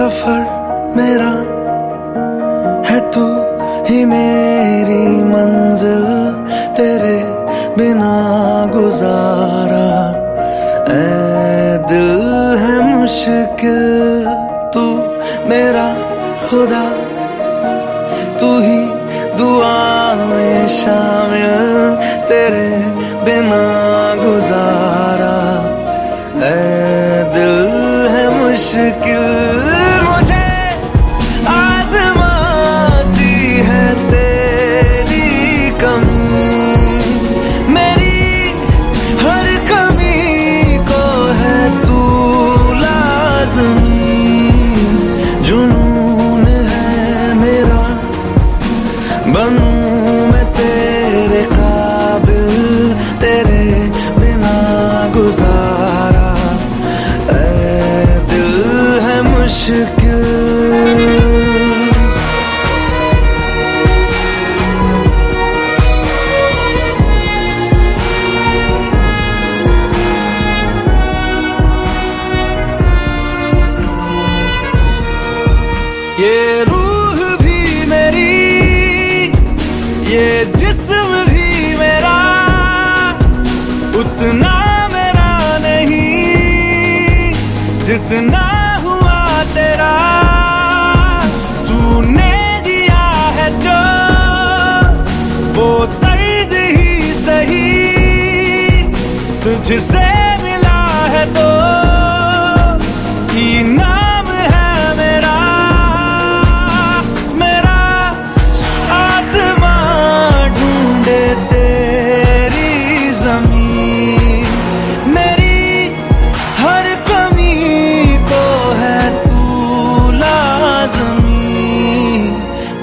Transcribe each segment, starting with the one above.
سفر میرا ہے تو ہی میری منزل، تیرے بنا گزارا۔ اے دل ہے مشکل، تو میرا خدا، تو ہی دعا میں شامل، تیرے بنا گزارا۔ اے دل ہے مشکل لازمی جنون ہے میرا، بنوں میں تیرے قابل، تیرے بنا گزارا۔ اے دل ہے مشکل یہ روح بھی میری، یہ جسم بھی میرا، اتنا میرا نہیں جتنا ہوا تیرا۔ تو نے دیا ہے جو وہ طرز ہی صحیح، تجھ سے ملا ہے تو۔ انعام ہے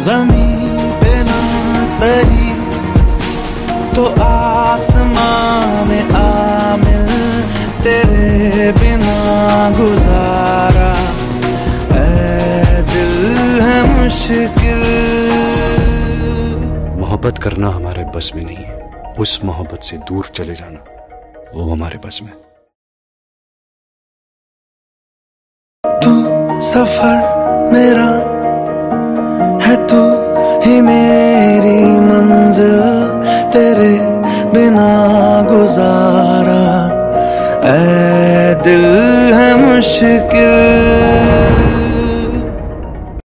زمین پہ نہ صحیح تو آسمان میں عامل تیرے بنا گزارا۔ اے دل ہے مشکل۔ محبت کرنا ہمارے بس میں نہیں ہے۔ اس محبت سے دور چلے جانا وہ ہمارے بس میں۔ تو سفر میرا دل ہے مشکل۔